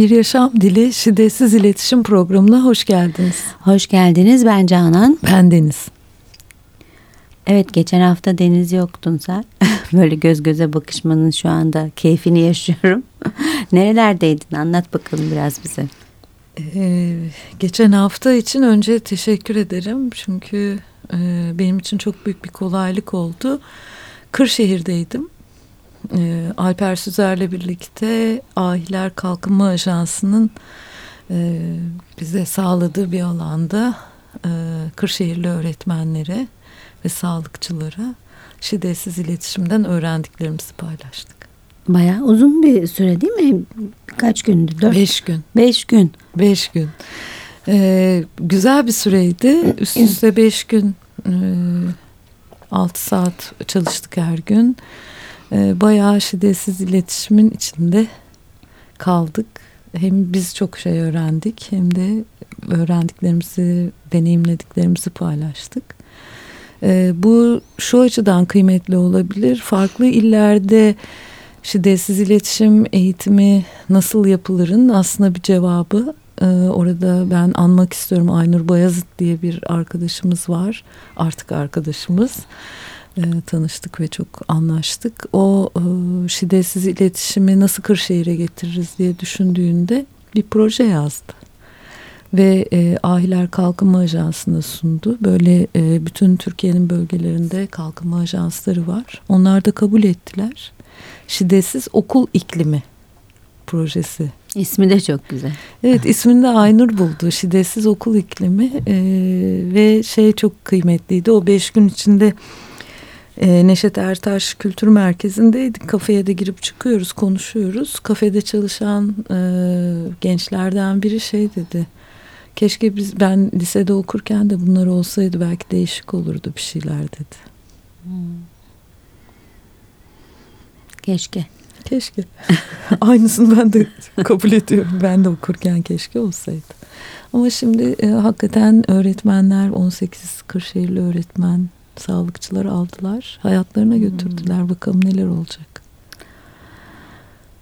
Bir Yaşam Dili Şiddetsiz İletişim Programı'na hoş geldiniz. Hoş geldiniz. Ben Canan. Ben Deniz. Evet geçen hafta Deniz yoktun sen. Böyle göz göze bakışmanın şu anda keyfini yaşıyorum. Nerelerdeydin? Anlat bakalım biraz bize. Ee, geçen hafta için önce teşekkür ederim. Çünkü e, benim için çok büyük bir kolaylık oldu. Kırşehir'deydim. E, Alper Süzer'le birlikte Ahiler Kalkınma Ajansı'nın e, bize sağladığı bir alanda e, Kırşehirli öğretmenlere ve sağlıkçılara şiddetsiz iletişimden öğrendiklerimizi paylaştık. Bayağı uzun bir süre değil mi? Kaç gündü? Dört. Beş gün. Beş gün. Beş gün. Ee, güzel bir süreydi. Üst üste beş gün e, altı saat çalıştık her gün. E, bayağı şiddetsiz iletişimin içinde kaldık. Hem biz çok şey öğrendik hem de öğrendiklerimizi, deneyimlediklerimizi paylaştık. E, bu şu açıdan kıymetli olabilir. Farklı illerde şiddetsiz iletişim eğitimi nasıl yapılırın aslında bir cevabı. Ee, orada ben anmak istiyorum Aynur Bayazıt diye bir arkadaşımız var. Artık arkadaşımız. Ee, tanıştık ve çok anlaştık. O e, şiddetsiz iletişimi nasıl Kırşehir'e getiririz diye düşündüğünde bir proje yazdı. Ve e, Ahiler Kalkınma Ajansı'na sundu. Böyle e, bütün Türkiye'nin bölgelerinde kalkınma ajansları var. Onlar da kabul ettiler. Şiddetsiz Okul İklimi projesi. İsmi de çok güzel. Evet ismini de Aynur buldu. Şiddetsiz Okul İklimi ee, ve şey çok kıymetliydi. O beş gün içinde e, Neşet Ertaş Kültür Merkezi'ndeydik. Kafeye de girip çıkıyoruz, konuşuyoruz. Kafede çalışan e, gençlerden biri şey dedi. Keşke biz ben lisede okurken de bunlar olsaydı belki değişik olurdu bir şeyler dedi. Hmm. Keşke. Keşke. Aynısını ben de kabul ediyorum. Ben de okurken keşke olsaydı. Ama şimdi e, hakikaten öğretmenler 18 Kırşehirli öğretmen sağlıkçılar aldılar. Hayatlarına hmm. götürdüler. Bakalım neler olacak.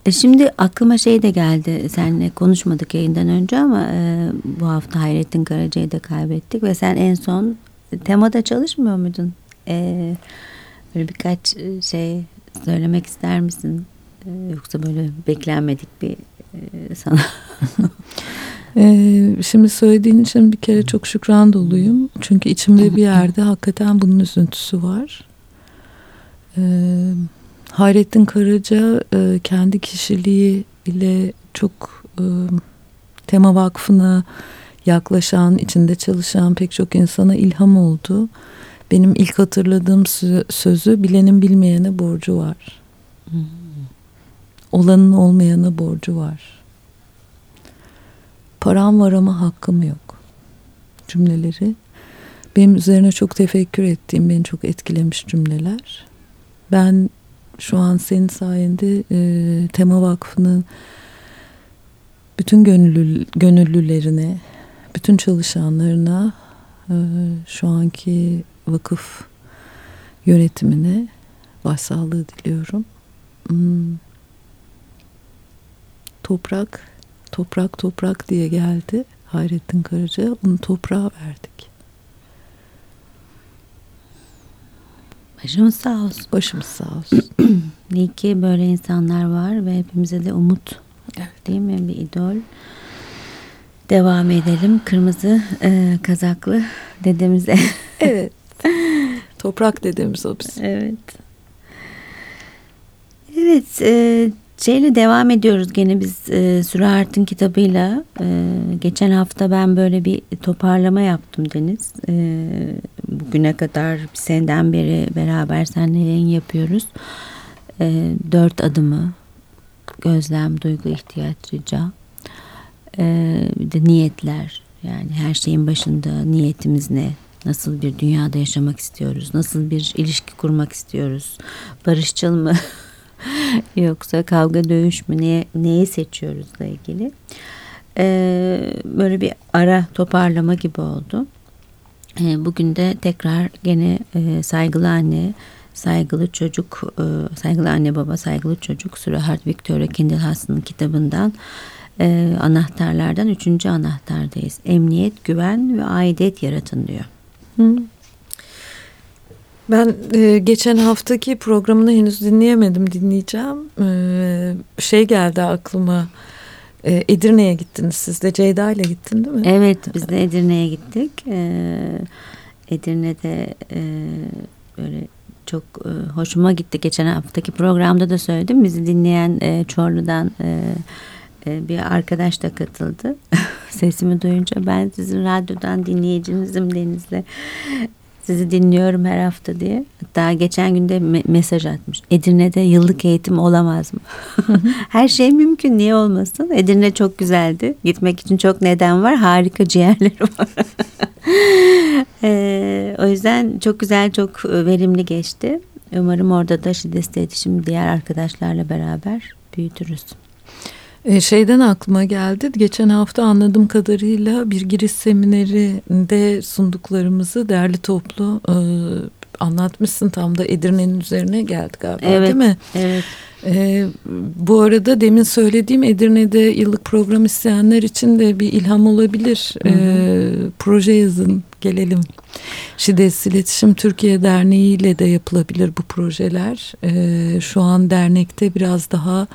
E şimdi aklıma şey de geldi. Seninle konuşmadık yayından önce ama e, bu hafta Hayrettin Karaca'yı da kaybettik ve sen en son temada çalışmıyor muydun? E, böyle birkaç e, şey söylemek ister misin? Ee, yoksa böyle beklenmedik bir e, sana. ee, şimdi söylediğin için bir kere çok şükran doluyum. Çünkü içimde bir yerde hakikaten bunun üzüntüsü var. Ee, Hayrettin Karaca e, kendi kişiliği ile çok e, Tema Vakfı'na yaklaşan, içinde çalışan pek çok insana ilham oldu. Benim ilk hatırladığım sözü bilenin bilmeyene borcu var. Hmm. Olanın olmayana borcu var. Param var ama hakkım yok. Cümleleri benim üzerine çok tefekkür ettiğim, beni çok etkilemiş cümleler. Ben şu an senin sayende e, Tema Vakfı'nın bütün gönüllü, gönüllülerine, bütün çalışanlarına, e, şu anki vakıf yönetimine başsağlığı diliyorum. Hmm. Toprak, toprak, toprak diye geldi Hayrettin Karaca. Onu toprağa verdik. Başımız sağ olsun. Başımız sağ olsun. İyi ki böyle insanlar var ve hepimize de umut. Evet. Değil mi? Bir idol. Devam edelim. Kırmızı e, kazaklı dedemize. evet. Toprak dedemiz o bizim. Evet. Evet. E, şeyle devam ediyoruz gene biz e, Sürahart'ın kitabıyla. E, geçen hafta ben böyle bir toparlama yaptım Deniz. E, bugüne kadar bir seneden beri beraber seninle yayın yapıyoruz. E, dört adımı gözlem, duygu, ihtiyaç, rica. E, bir de niyetler. Yani her şeyin başında niyetimiz ne? Nasıl bir dünyada yaşamak istiyoruz? Nasıl bir ilişki kurmak istiyoruz? Barışçıl mı? Yoksa kavga dövüş mü? Neye, neyi seçiyoruzla ilgili? Ee, böyle bir ara toparlama gibi oldu. Ee, bugün de tekrar gene e, saygılı anne, saygılı çocuk, e, saygılı anne baba, saygılı çocuk Sürahart Victoria Kindle Hass'ın kitabından e, anahtarlardan üçüncü anahtardayız. Emniyet, güven ve aidiyet yaratın diyor. Hı. Ben e, geçen haftaki programını henüz dinleyemedim dinleyeceğim. E, şey geldi aklıma. E, Edirne'ye gittiniz siz de Ceyda ile gittin değil mi? Evet biz de Edirne'ye gittik. E, Edirne'de e, böyle çok e, hoşuma gitti. Geçen haftaki programda da söyledim. Bizi dinleyen e, Çorlu'dan e, e, bir arkadaş da katıldı. Sesimi duyunca ben sizin radyodan dinleyicinizim Deniz'le. Sizi dinliyorum her hafta diye. Hatta geçen günde me- mesaj atmış. Edirne'de yıllık eğitim olamaz mı? her şey mümkün niye olmasın? Edirne çok güzeldi. Gitmek için çok neden var. Harika ciğerleri var. e, o yüzden çok güzel, çok verimli geçti. Umarım orada da şiddetli iletişim diğer arkadaşlarla beraber büyütürüz. E, şeyden aklıma geldi. Geçen hafta anladığım kadarıyla bir giriş seminerinde sunduklarımızı değerli toplu e, anlatmışsın. Tam da Edirne'nin üzerine geldi galiba evet, değil mi? Evet. E, bu arada demin söylediğim Edirne'de yıllık program isteyenler için de bir ilham olabilir. Hı hı. E, proje yazın gelelim. Şiddetsiz İletişim Türkiye Derneği ile de yapılabilir bu projeler. E, şu an dernekte biraz daha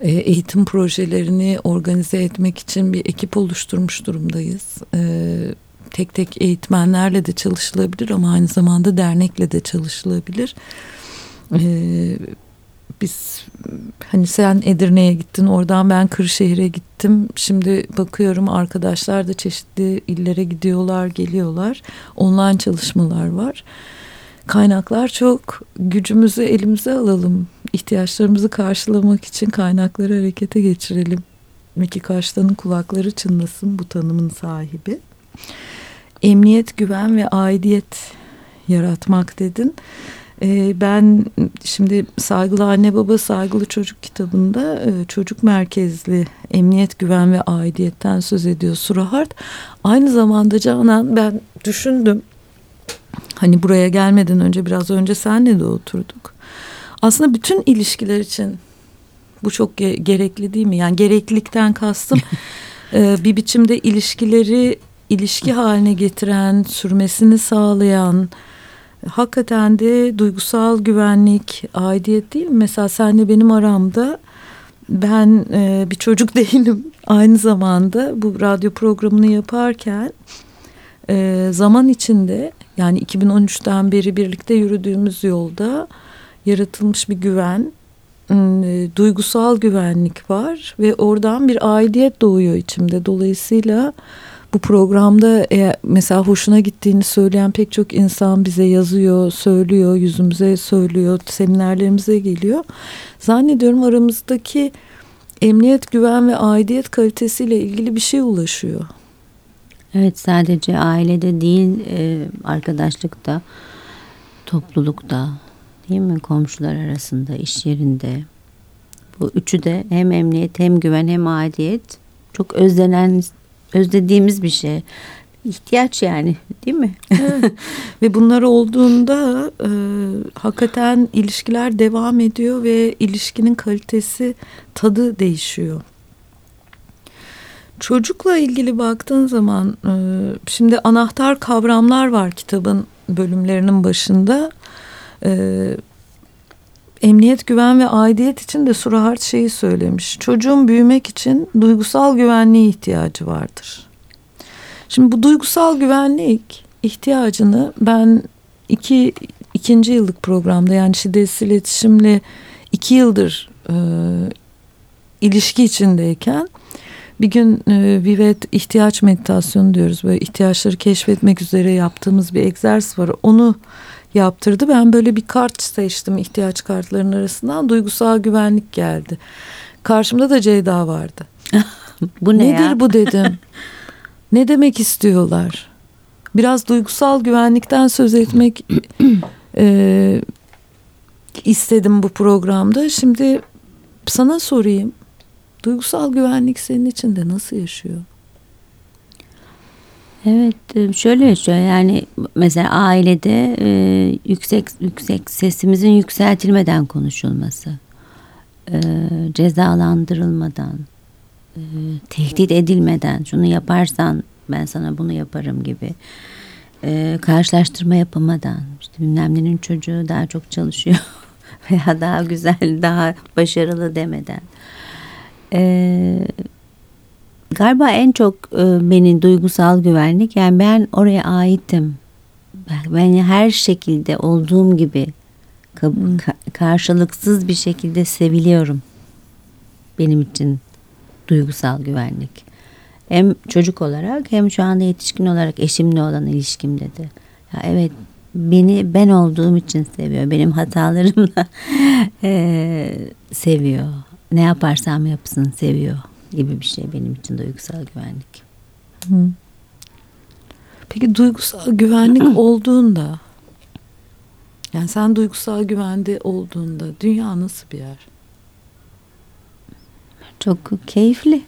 e, eğitim projelerini organize etmek için bir ekip oluşturmuş durumdayız. E, tek tek eğitmenlerle de çalışılabilir ama aynı zamanda dernekle de çalışılabilir. E, biz hani sen Edirne'ye gittin oradan ben Kırşehir'e gittim. Şimdi bakıyorum arkadaşlar da çeşitli illere gidiyorlar geliyorlar. Online çalışmalar var. Kaynaklar çok gücümüzü elimize alalım ihtiyaçlarımızı karşılamak için kaynakları harekete geçirelim. Meki Kaştan'ın kulakları çınlasın bu tanımın sahibi. Emniyet, güven ve aidiyet yaratmak dedin. Ee, ben şimdi Saygılı Anne Baba Saygılı Çocuk kitabında e, çocuk merkezli emniyet, güven ve aidiyetten söz ediyor Surahart. Aynı zamanda Canan ben düşündüm. Hani buraya gelmeden önce biraz önce senle de oturduk aslında bütün ilişkiler için bu çok ge gerekli değil mi? Yani gereklilikten kastım e, bir biçimde ilişkileri ilişki haline getiren, sürmesini sağlayan, hakikaten de duygusal güvenlik, aidiyet değil mi? Mesela senle benim aramda ben e, bir çocuk değilim. Aynı zamanda bu radyo programını yaparken e, zaman içinde yani 2013'ten beri birlikte yürüdüğümüz yolda yaratılmış bir güven, ıı, duygusal güvenlik var ve oradan bir aidiyet doğuyor içimde. Dolayısıyla bu programda eğer mesela hoşuna gittiğini söyleyen pek çok insan bize yazıyor, söylüyor, yüzümüze söylüyor, seminerlerimize geliyor. Zannediyorum aramızdaki emniyet, güven ve aidiyet kalitesiyle ilgili bir şey ulaşıyor. Evet sadece ailede değil arkadaşlıkta, toplulukta, değil mi? Komşular arasında, iş yerinde. Bu üçü de hem emniyet hem güven hem aidiyet çok özlenen, özlediğimiz bir şey. İhtiyaç yani değil mi? ve bunlar olduğunda e, hakikaten ilişkiler devam ediyor ve ilişkinin kalitesi, tadı değişiyor. Çocukla ilgili baktığın zaman e, şimdi anahtar kavramlar var kitabın bölümlerinin başında e, emniyet, güven ve aidiyet için de Surahart şeyi söylemiş. Çocuğun büyümek için duygusal güvenliğe ihtiyacı vardır. Şimdi bu duygusal güvenlik ihtiyacını ben iki, ikinci yıllık programda yani şiddetsiz iletişimle iki yıldır e, ilişki içindeyken bir gün e, Vivet ihtiyaç meditasyonu diyoruz. Böyle ihtiyaçları keşfetmek üzere yaptığımız bir egzersiz var. Onu yaptırdı. Ben böyle bir kart seçtim ihtiyaç kartlarının arasından. Duygusal güvenlik geldi. Karşımda da Ceyda vardı. bu ne Nedir ya? bu dedim. ne demek istiyorlar? Biraz duygusal güvenlikten söz etmek e, istedim bu programda. Şimdi sana sorayım. Duygusal güvenlik senin içinde nasıl yaşıyor? Evet e, şöyle yaşıyor yani mesela ailede e, yüksek yüksek sesimizin yükseltilmeden konuşulması, e, cezalandırılmadan, e, tehdit edilmeden şunu yaparsan ben sana bunu yaparım gibi e, karşılaştırma yapamadan işte bilmem çocuğu daha çok çalışıyor veya daha güzel daha başarılı demeden e, galiba en çok e, benim duygusal güvenlik yani ben oraya aitim ben, her şekilde olduğum gibi ka- karşılıksız bir şekilde seviliyorum benim için duygusal güvenlik hem çocuk olarak hem şu anda yetişkin olarak eşimle olan ilişkimde de. Ya evet beni ben olduğum için seviyor. Benim hatalarımla e, seviyor. Ne yaparsam yapsın seviyor gibi bir şey benim için duygusal güvenlik. Hı. Peki duygusal güvenlik olduğunda yani sen duygusal güvende olduğunda dünya nasıl bir yer? Çok keyifli.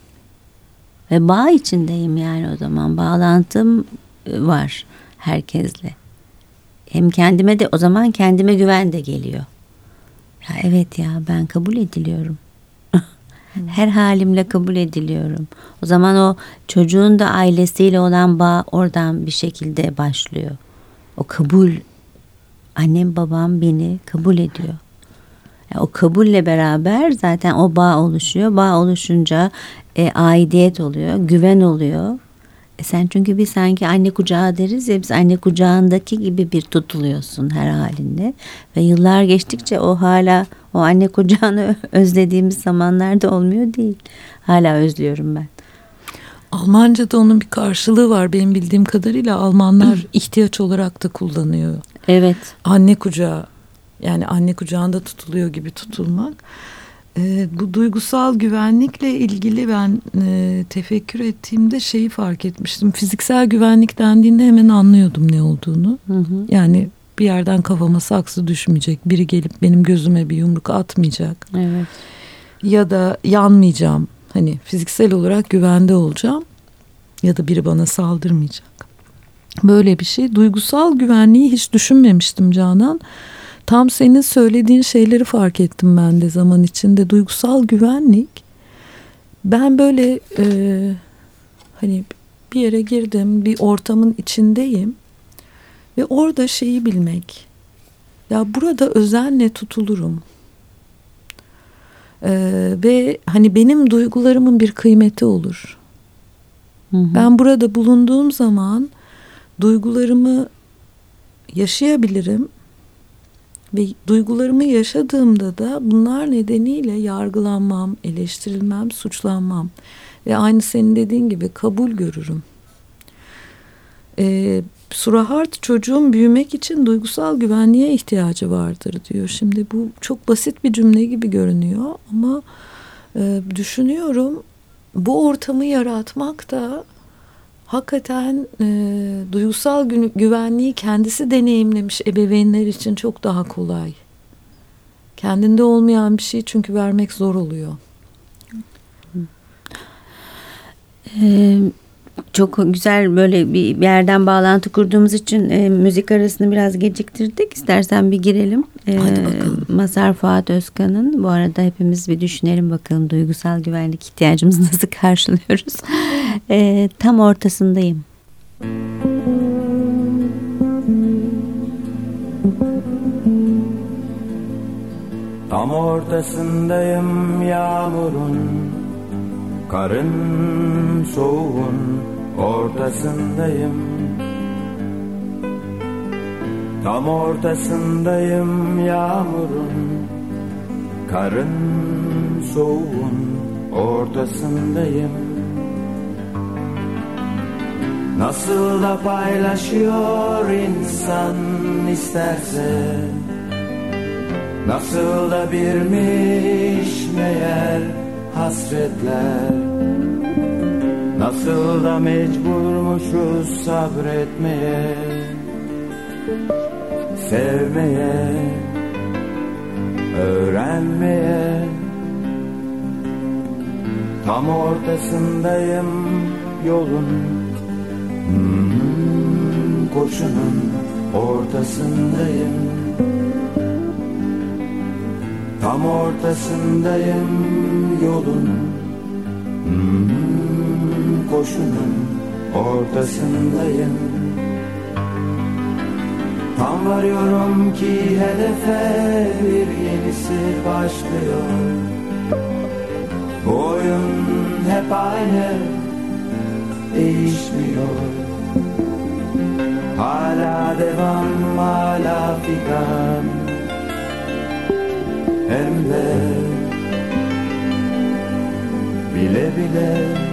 Ve bağ içindeyim yani o zaman. Bağlantım e, var herkesle. Hem kendime de o zaman kendime güven de geliyor. Ya evet ya ben kabul ediliyorum. Her halimle kabul ediliyorum. O zaman o çocuğun da ailesiyle olan bağ oradan bir şekilde başlıyor. O kabul. Annem babam beni kabul ediyor. Yani o kabulle beraber zaten o bağ oluşuyor. Bağ oluşunca e, aidiyet oluyor, güven oluyor. E sen çünkü bir sanki anne kucağı deriz ya biz anne kucağındaki gibi bir tutuluyorsun her halinde. Ve yıllar geçtikçe o hala o anne kucağını özlediğimiz zamanlarda olmuyor değil. Hala özlüyorum ben. Almanca'da onun bir karşılığı var benim bildiğim kadarıyla Almanlar ihtiyaç olarak da kullanıyor. Evet. Anne kucağı yani anne kucağında tutuluyor gibi tutulmak. E, bu duygusal güvenlikle ilgili ben e, tefekkür ettiğimde şeyi fark etmiştim. Fiziksel güvenlik dendiğinde hemen anlıyordum ne olduğunu. Hı hı. Yani bir yerden kafama saksı düşmeyecek. Biri gelip benim gözüme bir yumruk atmayacak. Evet. Ya da yanmayacağım. Hani fiziksel olarak güvende olacağım. Ya da biri bana saldırmayacak. Böyle bir şey. Duygusal güvenliği hiç düşünmemiştim Canan. Tam senin söylediğin şeyleri fark ettim ben de zaman içinde. Duygusal güvenlik. Ben böyle e, hani bir yere girdim, bir ortamın içindeyim ve orada şeyi bilmek. Ya burada özenle tutulurum. Ee, ve hani benim duygularımın bir kıymeti olur. Hı hı. Ben burada bulunduğum zaman duygularımı yaşayabilirim ve duygularımı yaşadığımda da bunlar nedeniyle yargılanmam, eleştirilmem, suçlanmam. Ve aynı senin dediğin gibi kabul görürüm. Ee, Surahart çocuğun büyümek için duygusal güvenliğe ihtiyacı vardır diyor. Şimdi bu çok basit bir cümle gibi görünüyor ama e, düşünüyorum bu ortamı yaratmak da hakikaten e, duygusal gü güvenliği kendisi deneyimlemiş ebeveynler için çok daha kolay. Kendinde olmayan bir şey çünkü vermek zor oluyor. Ee, çok güzel böyle bir, bir yerden bağlantı kurduğumuz için e, müzik arasını biraz geciktirdik. İstersen bir girelim. E, Hadi bakalım. Mazhar Fuat Özkan'ın bu arada hepimiz bir düşünelim bakalım duygusal güvenlik ihtiyacımızı nasıl karşılıyoruz. E, tam ortasındayım. Tam ortasındayım yağmurun Karın soğuğun ortasındayım. Tam ortasındayım yağmurun. Karın soğuğun ortasındayım. Nasıl da paylaşıyor insan isterse Nasıl da birmiş meğer hasretler. Nasıl da mecburmuşuz sabretmeye Sevmeye Öğrenmeye. Tam ortasındayım yolun hmm, Koşunun ortasındayım Tam ortasındayım yolun. Hmm, koşunun ortasındayım. Tam varıyorum ki hedefe bir yenisi başlıyor. Bu oyun hep aynı değişmiyor. Hala devam hala figan Hem de bile bile.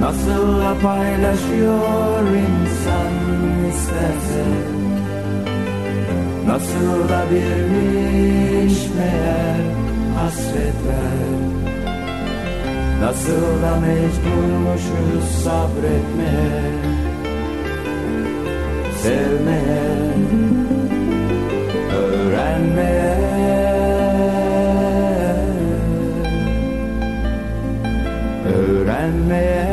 Nasıl paylaşıyor insan isterse Nasıl da birmiş meğer hasretler Nasıl da mecburmuşuz sabretmeye Sevmeye Öğrenmeye. Öğrenmeye.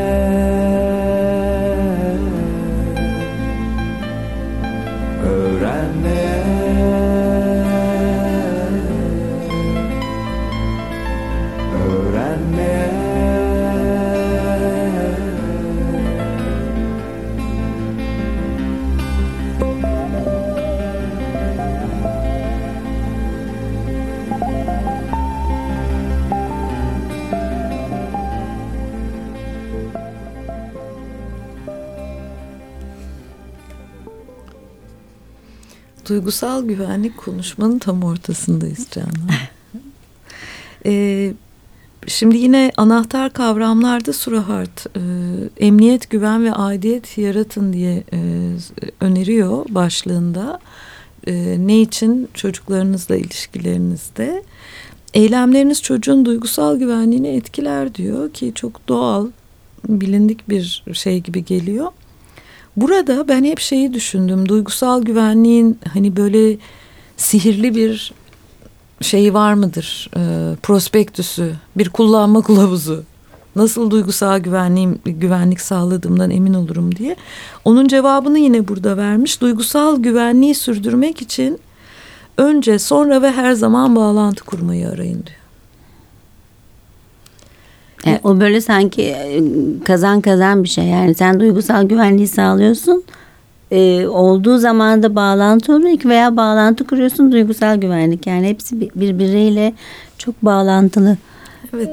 Öğrenmeye Duygusal güvenlik konuşmanın tam ortasındayız Canan. Ee, şimdi yine anahtar kavramlarda Surahart e, emniyet, güven ve aidiyet yaratın diye e, öneriyor başlığında. E, ne için çocuklarınızla ilişkilerinizde eylemleriniz çocuğun duygusal güvenliğini etkiler diyor ki çok doğal bilindik bir şey gibi geliyor. Burada ben hep şeyi düşündüm. Duygusal güvenliğin hani böyle sihirli bir şeyi var mıdır? Ee, prospektüsü, bir kullanma kılavuzu. Nasıl duygusal güvenliğim, güvenlik sağladığımdan emin olurum diye. Onun cevabını yine burada vermiş. Duygusal güvenliği sürdürmek için önce, sonra ve her zaman bağlantı kurmayı arayın diyor. Yani o böyle sanki e, kazan kazan bir şey. Yani sen duygusal güvenliği sağlıyorsun. Ee, olduğu zaman da bağlantı oluyor ki veya bağlantı kuruyorsun duygusal güvenlik. Yani hepsi bir- birbiriyle çok bağlantılı. Evet.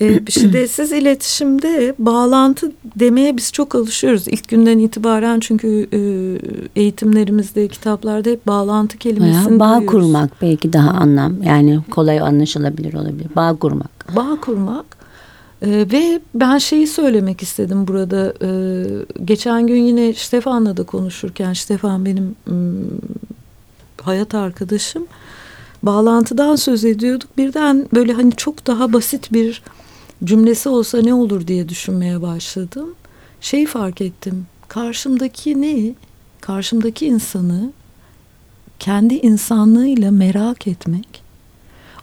Ee, şiddetsiz iletişimde bağlantı demeye biz çok alışıyoruz. İlk günden itibaren çünkü e, eğitimlerimizde, kitaplarda hep bağlantı kelimesini Veya bağ duyuyoruz. kurmak belki daha anlam. Yani kolay anlaşılabilir olabilir. Bağ kurmak. Bağ kurmak. Ee, ve ben şeyi söylemek istedim burada. Ee, geçen gün yine Stefan'la da konuşurken, Stefan benim ım, hayat arkadaşım. Bağlantıdan söz ediyorduk. Birden böyle hani çok daha basit bir cümlesi olsa ne olur diye düşünmeye başladım. Şeyi fark ettim. Karşımdaki ne? Karşımdaki insanı kendi insanlığıyla merak etmek,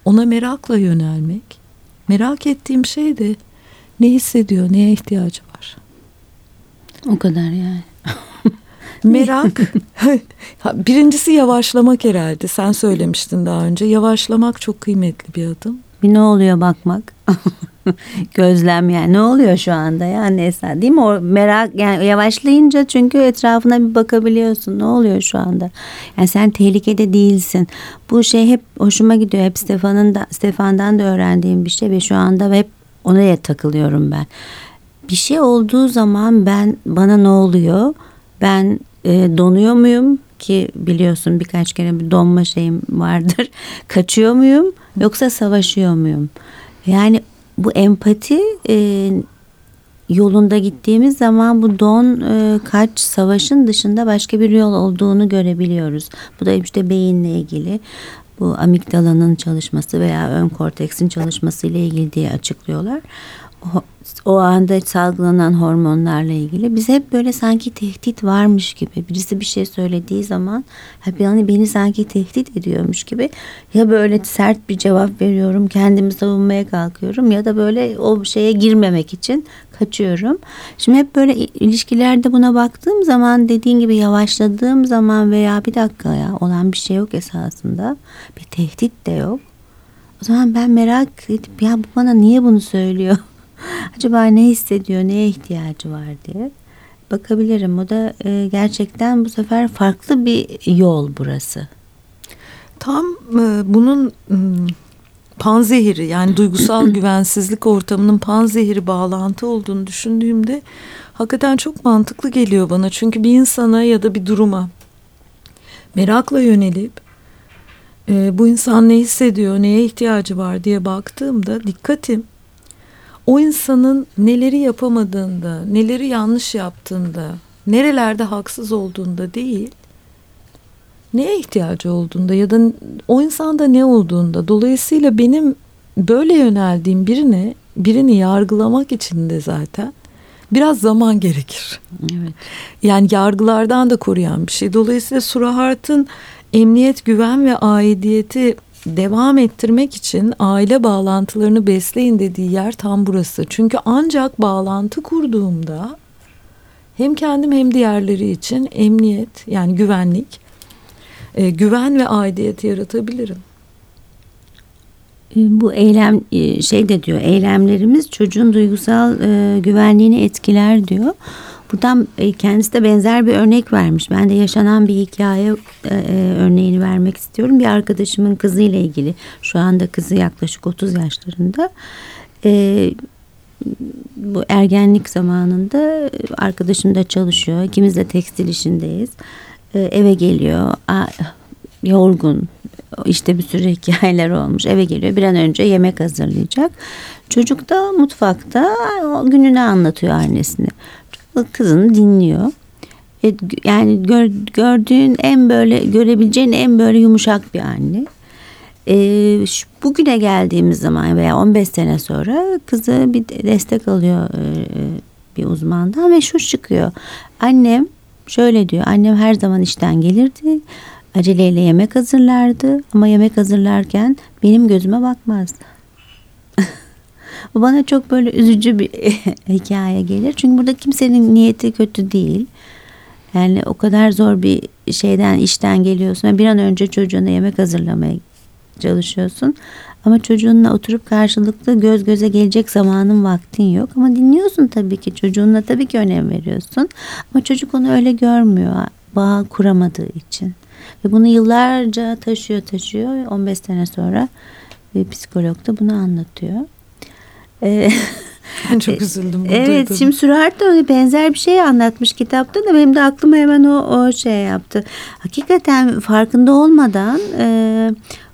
ona merakla yönelmek. Merak ettiğim şey de ne hissediyor, neye ihtiyacı var. O kadar yani. Merak. Birincisi yavaşlamak herhalde. Sen söylemiştin daha önce. Yavaşlamak çok kıymetli bir adım. Bir ne oluyor bakmak. Gözlem yani ne oluyor şu anda yani Esra değil mi? O merak yani yavaşlayınca çünkü etrafına bir bakabiliyorsun. Ne oluyor şu anda? Yani sen tehlikede değilsin. Bu şey hep hoşuma gidiyor. Hep Stefan'ın da Stefan'dan da öğrendiğim bir şey ve şu anda hep ona takılıyorum ben. Bir şey olduğu zaman ben bana ne oluyor? Ben e, donuyor muyum ki biliyorsun birkaç kere bir donma şeyim vardır. Kaçıyor muyum yoksa savaşıyor muyum? Yani bu empati e, yolunda gittiğimiz zaman bu don e, kaç savaşın dışında başka bir yol olduğunu görebiliyoruz. Bu da işte beyinle ilgili bu amigdalanın çalışması veya ön korteksin çalışması ile ilgili diye açıklıyorlar. O anda salgılanan hormonlarla ilgili biz hep böyle sanki tehdit varmış gibi birisi bir şey söylediği zaman hep yani beni sanki tehdit ediyormuş gibi ya böyle sert bir cevap veriyorum kendimi savunmaya kalkıyorum ya da böyle o şeye girmemek için kaçıyorum. Şimdi hep böyle ilişkilerde buna baktığım zaman dediğin gibi yavaşladığım zaman veya bir dakika ya olan bir şey yok esasında bir tehdit de yok. O zaman ben merak edip ya bu bana niye bunu söylüyor? Acaba ne hissediyor, neye ihtiyacı var diye bakabilirim. O da e, gerçekten bu sefer farklı bir yol burası. Tam e, bunun e, panzehiri yani duygusal güvensizlik ortamının panzehiri bağlantı olduğunu düşündüğümde hakikaten çok mantıklı geliyor bana. Çünkü bir insana ya da bir duruma merakla yönelip e, bu insan ne hissediyor, neye ihtiyacı var diye baktığımda dikkatim o insanın neleri yapamadığında, neleri yanlış yaptığında, nerelerde haksız olduğunda değil, neye ihtiyacı olduğunda ya da o insanda ne olduğunda. Dolayısıyla benim böyle yöneldiğim birine, birini yargılamak için de zaten biraz zaman gerekir. Evet. Yani yargılardan da koruyan bir şey. Dolayısıyla Surahart'ın emniyet, güven ve aidiyeti devam ettirmek için aile bağlantılarını besleyin dediği yer tam burası. Çünkü ancak bağlantı kurduğumda hem kendim hem diğerleri için emniyet yani güvenlik, e, güven ve aidiyet yaratabilirim. E, bu eylem e, şey de diyor eylemlerimiz çocuğun duygusal e, güvenliğini etkiler diyor. Buradan e, kendisi de benzer bir örnek vermiş. Ben de yaşanan bir hikaye e, e, örneğini vermek istiyorum. Bir arkadaşımın kızıyla ilgili. Şu anda kızı yaklaşık 30 yaşlarında. bu ergenlik zamanında arkadaşım da çalışıyor. İkimiz de tekstil işindeyiz. eve geliyor. yorgun. İşte bir sürü hikayeler olmuş. Eve geliyor. Bir an önce yemek hazırlayacak. Çocuk da mutfakta gününü anlatıyor annesine kızını dinliyor. E, yani gör, gördüğün en böyle görebileceğin en böyle yumuşak bir anne. E, bugüne geldiğimiz zaman veya 15 sene sonra kızı bir destek alıyor e, e, bir uzmandan ve şu çıkıyor. Annem şöyle diyor. Annem her zaman işten gelirdi. Aceleyle yemek hazırlardı ama yemek hazırlarken benim gözüme bakmazdı. Bu bana çok böyle üzücü bir hikaye gelir. Çünkü burada kimsenin niyeti kötü değil. Yani o kadar zor bir şeyden işten geliyorsun ve bir an önce çocuğuna yemek hazırlamaya çalışıyorsun. Ama çocuğunla oturup karşılıklı göz göze gelecek zamanın vaktin yok. Ama dinliyorsun tabii ki çocuğunla tabii ki önem veriyorsun. Ama çocuk onu öyle görmüyor bağ kuramadığı için. Ve bunu yıllarca taşıyor taşıyor. 15 sene sonra bir psikolog da bunu anlatıyor. Ee, ben çok üzüldüm. Evet duydum. şimdi Sürahart da öyle benzer bir şey anlatmış kitapta da benim de aklıma hemen o, o şey yaptı. Hakikaten farkında olmadan e,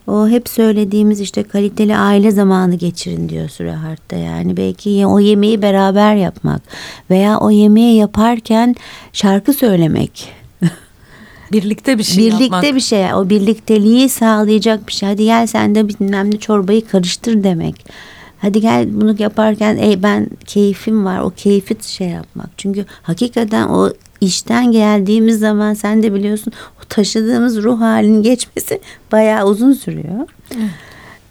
o hep söylediğimiz işte kaliteli aile zamanı geçirin diyor Sürehart'ta yani belki o yemeği beraber yapmak veya o yemeği yaparken şarkı söylemek. Birlikte bir şey birlikte yapmak. Birlikte bir şey o birlikteliği sağlayacak bir şey. Hadi gel sen de bilmem ne çorbayı karıştır demek. Hadi gel bunu yaparken ey ben keyfim var o keyfi şey yapmak. Çünkü hakikaten o işten geldiğimiz zaman sen de biliyorsun o taşıdığımız ruh halinin geçmesi bayağı uzun sürüyor.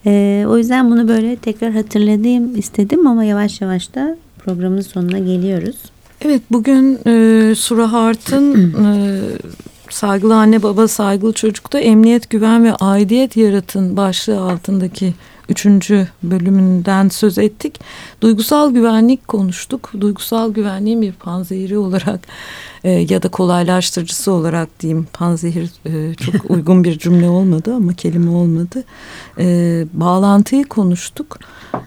Ee, o yüzden bunu böyle tekrar hatırladığım istedim ama yavaş yavaş da programın sonuna geliyoruz. Evet bugün e, Sura Hart'ın e, Saygılı Anne Baba Saygılı Çocuk'ta Emniyet, Güven ve Aidiyet Yaratın başlığı altındaki üçüncü bölümünden söz ettik. Duygusal güvenlik konuştuk. Duygusal güvenliğin bir panzehiri olarak e, ya da kolaylaştırıcısı olarak diyeyim. Panzehir e, çok uygun bir cümle olmadı ama kelime olmadı. E, bağlantıyı konuştuk.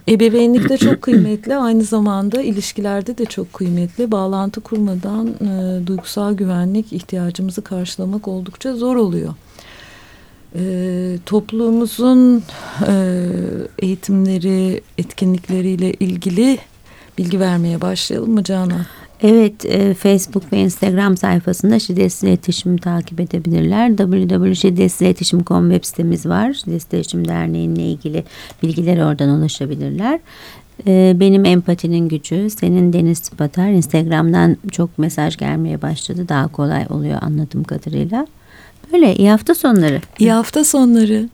Ebeveynlik de çok kıymetli. Aynı zamanda ilişkilerde de çok kıymetli. Bağlantı kurmadan e, duygusal güvenlik ihtiyacımızı karşılamak oldukça zor oluyor. E, toplumumuzun e, eğitimleri, etkinlikleriyle ilgili bilgi vermeye başlayalım mı Canan? Evet, e, Facebook ve Instagram sayfasında Şiddetsiz İletişim'i takip edebilirler. www.şiddetsizletişim.com web sitemiz var. Şiddetsiz İletişim Derneği'yle ilgili bilgileri oradan ulaşabilirler. E, benim empatinin gücü, senin Deniz Batar. Instagram'dan çok mesaj gelmeye başladı. Daha kolay oluyor anladığım kadarıyla. Böyle iyi hafta sonları. İyi hafta sonları.